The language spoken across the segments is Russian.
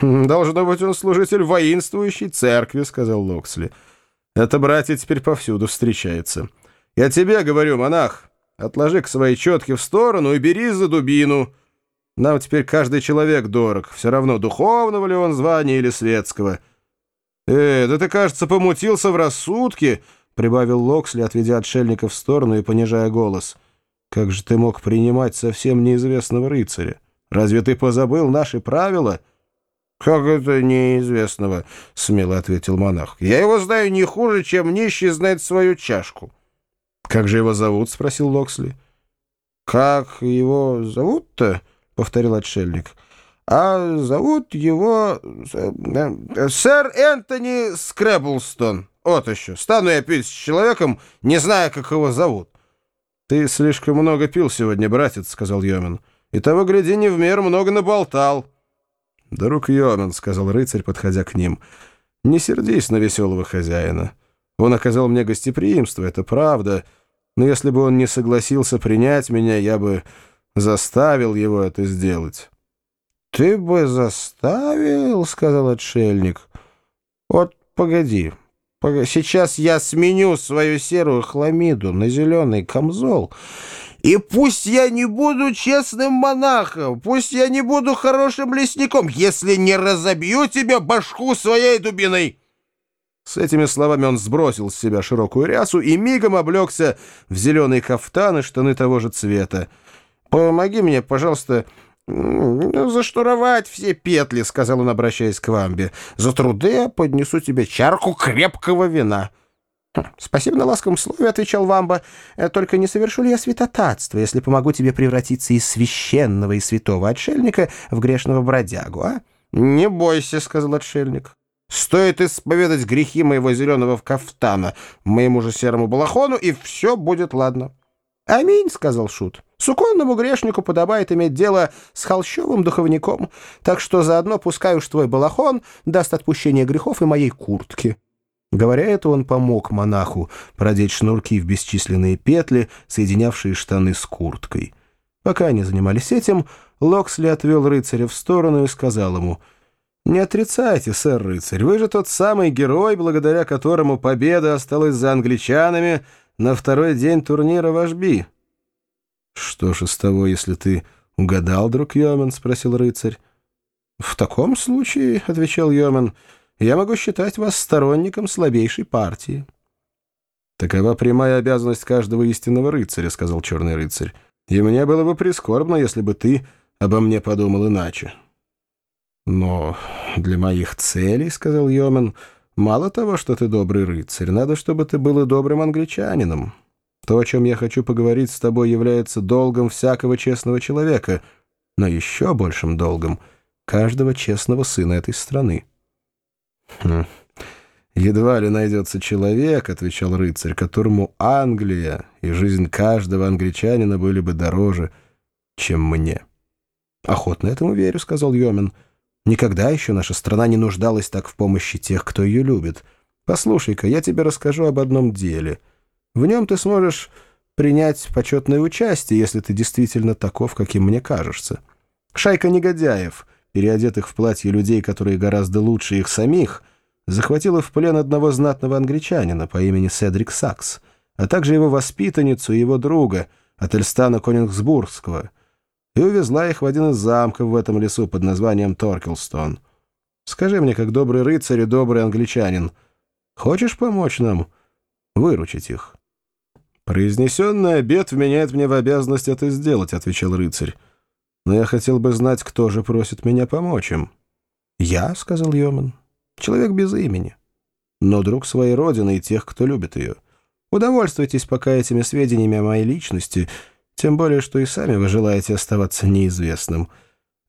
«Должно быть, он служитель воинствующей церкви», — сказал Локсли. «Это братья теперь повсюду встречается. Я тебе говорю, монах, отложи к свои четки в сторону и бери за дубину. Нам теперь каждый человек дорог, все равно, духовного ли он звания или светского». «Э, да ты, кажется, помутился в рассудке», — прибавил Локсли, отведя отшельника в сторону и понижая голос. «Как же ты мог принимать совсем неизвестного рыцаря? Разве ты позабыл наши правила?» «Как это неизвестного?» — смело ответил монах. «Я его знаю не хуже, чем нищий знает свою чашку». «Как же его зовут?» — спросил Локсли. «Как его зовут-то?» — повторил отшельник. «А зовут его э, сэр Энтони Скрэблстон. Вот еще. Стану я пить с человеком, не зная, как его зовут». «Ты слишком много пил сегодня, братец», — сказал Йомин. «И того, гляди, не в меру много наболтал». «Друг Йонан», — сказал рыцарь, подходя к ним, — «не сердись на веселого хозяина. Он оказал мне гостеприимство, это правда, но если бы он не согласился принять меня, я бы заставил его это сделать». «Ты бы заставил?» — сказал отшельник. «Вот погоди, сейчас я сменю свою серую хламиду на зеленый камзол» И пусть я не буду честным монахом, пусть я не буду хорошим лесником, если не разобью тебе башку своей дубиной!» С этими словами он сбросил с себя широкую рясу и мигом облегся в зеленый кафтан и штаны того же цвета. «Помоги мне, пожалуйста, заштуровать все петли», — сказал он, обращаясь к вамбе. «За труды я поднесу тебе чарку крепкого вина». «Спасибо на ласковом слове», — отвечал Вамба. «Э, «Только не совершу ли я святотатство, если помогу тебе превратиться из священного и святого отшельника в грешного бродягу, а?» «Не бойся», — сказал отшельник. «Стоит исповедать грехи моего зеленого кафтана моему же серому балахону, и все будет ладно». «Аминь», — сказал Шут. «Суконному грешнику подобает иметь дело с холщовым духовником, так что заодно пускай уж твой балахон даст отпущение грехов и моей куртке». Говоря это, он помог монаху продеть шнурки в бесчисленные петли, соединявшие штаны с курткой. Пока они занимались этим, Локсли отвел рыцаря в сторону и сказал ему, «Не отрицайте, сэр рыцарь, вы же тот самый герой, благодаря которому победа осталась за англичанами на второй день турнира в Ашби». «Что ж из того, если ты угадал, друг Йомен?» — спросил рыцарь. «В таком случае, — отвечал Йомен, — я могу считать вас сторонником слабейшей партии». «Такова прямая обязанность каждого истинного рыцаря», — сказал черный рыцарь. «И мне было бы прискорбно, если бы ты обо мне подумал иначе». «Но для моих целей, — сказал Йомен, — мало того, что ты добрый рыцарь, надо, чтобы ты был и добрым англичанином. То, о чем я хочу поговорить с тобой, является долгом всякого честного человека, но еще большим долгом каждого честного сына этой страны». Хм. «Едва ли найдется человек, — отвечал рыцарь, — которому Англия и жизнь каждого англичанина были бы дороже, чем мне». «Охотно этому верю», — сказал Йомин. «Никогда еще наша страна не нуждалась так в помощи тех, кто ее любит. Послушай-ка, я тебе расскажу об одном деле. В нем ты сможешь принять почетное участие, если ты действительно таков, каким мне кажешься. Шайка негодяев — переодетых в платье людей, которые гораздо лучше их самих, захватила в плен одного знатного англичанина по имени Седрик Сакс, а также его воспитанницу и его друга, Ательстана Конингсбургского, и увезла их в один из замков в этом лесу под названием Торкелстон. Скажи мне, как добрый рыцарь и добрый англичанин, хочешь помочь нам выручить их?» «Произнесенный обет вменяет мне в обязанность это сделать», — отвечал рыцарь но я хотел бы знать, кто же просит меня помочь им». «Я», — сказал Йоман, — «человек без имени, но друг своей родины и тех, кто любит ее. Удовольствуйтесь пока этими сведениями о моей личности, тем более, что и сами вы желаете оставаться неизвестным.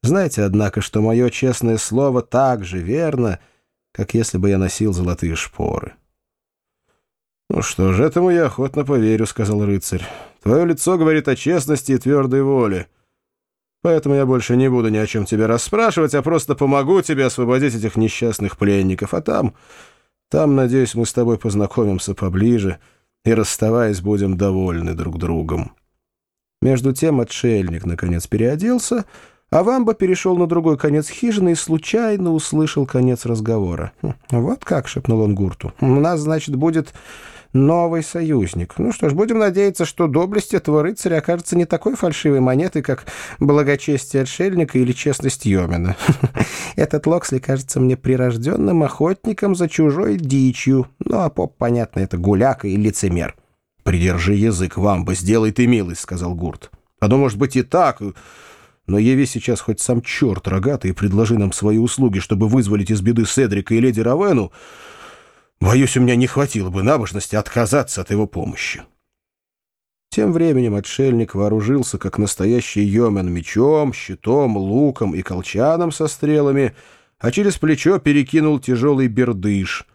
Знайте, однако, что мое честное слово так же верно, как если бы я носил золотые шпоры». «Ну что ж, этому я охотно поверю», — сказал рыцарь. «Твое лицо говорит о честности и твердой воле». Поэтому я больше не буду ни о чем тебя расспрашивать, а просто помогу тебе освободить этих несчастных пленников. А там, там, надеюсь, мы с тобой познакомимся поближе и, расставаясь, будем довольны друг другом». Между тем отшельник, наконец, переоделся, А Вамба перешел на другой конец хижины и случайно услышал конец разговора. «Хм, «Вот как», — шепнул он Гурту, — «у нас, значит, будет новый союзник. Ну что ж, будем надеяться, что доблесть этого рыцаря окажется не такой фальшивой монетой, как благочестие отшельника или честность Йомина. Этот Локсли кажется мне прирожденным охотником за чужой дичью. Ну, а поп, понятно, это гуляка и лицемер». «Придержи язык, Вамба, сделай ты милость», — сказал Гурт. «Оно может быть и так...» Но яви сейчас хоть сам черт рогатый и предложи нам свои услуги, чтобы вызволить из беды Седрика и леди Равену, боюсь, у меня не хватило бы набожности отказаться от его помощи. Тем временем отшельник вооружился, как настоящий йомен, мечом, щитом, луком и колчаном со стрелами, а через плечо перекинул тяжелый бердыш.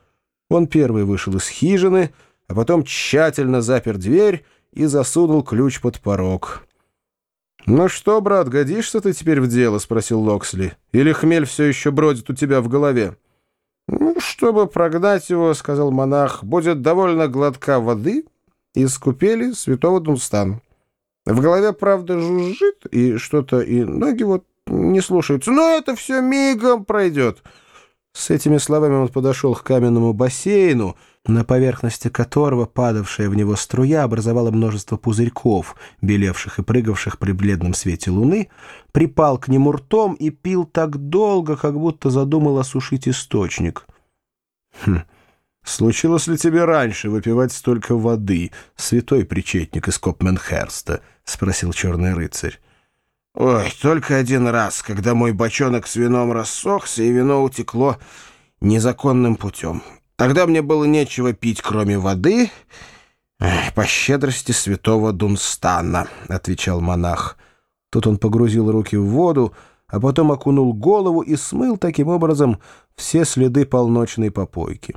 Он первый вышел из хижины, а потом тщательно запер дверь и засунул ключ под порог. «Ну что, брат, годишься ты теперь в дело?» — спросил Локсли. «Или хмель все еще бродит у тебя в голове?» «Ну, чтобы прогнать его, — сказал монах, — будет довольно глотка воды из купели святого Дунстана. В голове, правда, жужжит, и что-то, и ноги вот не слушаются, но это все мигом пройдет». С этими словами он подошел к каменному бассейну, на поверхности которого падавшая в него струя образовала множество пузырьков, белевших и прыгавших при бледном свете луны, припал к нему ртом и пил так долго, как будто задумал осушить источник. «Хм, случилось ли тебе раньше выпивать столько воды, святой причетник из Копменхерста?» — спросил черный рыцарь. Ой, только один раз, когда мой бочонок с вином рассохся, и вино утекло незаконным путем. Тогда мне было нечего пить, кроме воды, по щедрости святого Дунстана, — отвечал монах. Тут он погрузил руки в воду, а потом окунул голову и смыл таким образом все следы полночной попойки.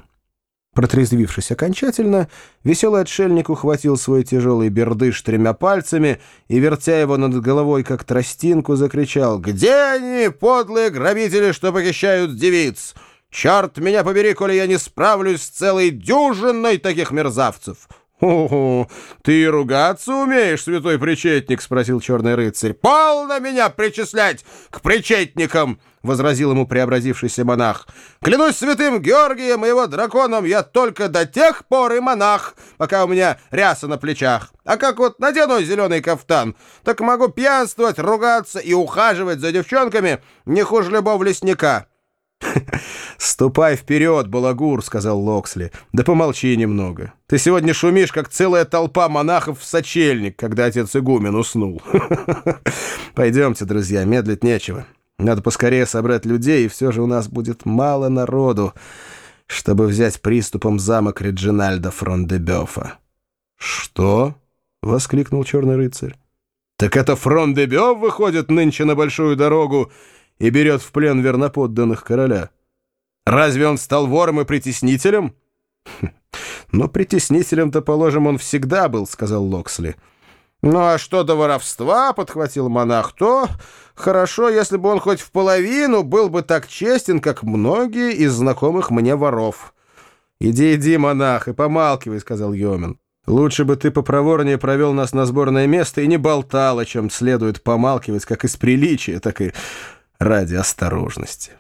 Протрезвившись окончательно, веселый отшельник ухватил свой тяжелый бердыш тремя пальцами и, вертя его над головой, как тростинку, закричал «Где они, подлые грабители, что похищают девиц? Черт меня побери, коли я не справлюсь с целой дюжиной таких мерзавцев!» «О, ты ругаться умеешь, святой причетник?» — спросил черный рыцарь. «Полно меня причислять к причетникам!» — возразил ему преобразившийся монах. «Клянусь святым Георгием и его драконом, я только до тех пор и монах, пока у меня ряса на плечах. А как вот надену зеленый кафтан, так могу пьянствовать, ругаться и ухаживать за девчонками не хуже любого лесника». «Ступай вперед, балагур», — сказал Локсли. «Да помолчи немного. Ты сегодня шумишь, как целая толпа монахов в сочельник, когда отец игумен уснул. Пойдемте, друзья, медлить нечего. Надо поскорее собрать людей, и все же у нас будет мало народу, чтобы взять приступом замок Реджинальда Фрон-де-Бёфа». «Что?» — воскликнул черный рыцарь. «Так это Фрон-де-Бёв выходит нынче на большую дорогу и берет в плен верноподданных короля». Разве он стал вором и притеснителем? «Но притеснителем-то, положим, он всегда был», — сказал Локсли. «Ну а что до воровства?» — подхватил монах. «То хорошо, если бы он хоть в половину был бы так честен, как многие из знакомых мне воров». «Иди, иди, монах, и помалкивай», — сказал Йомин. «Лучше бы ты попроворнее провел нас на сборное место и не болтал, о чем следует помалкивать как из приличия, так и ради осторожности».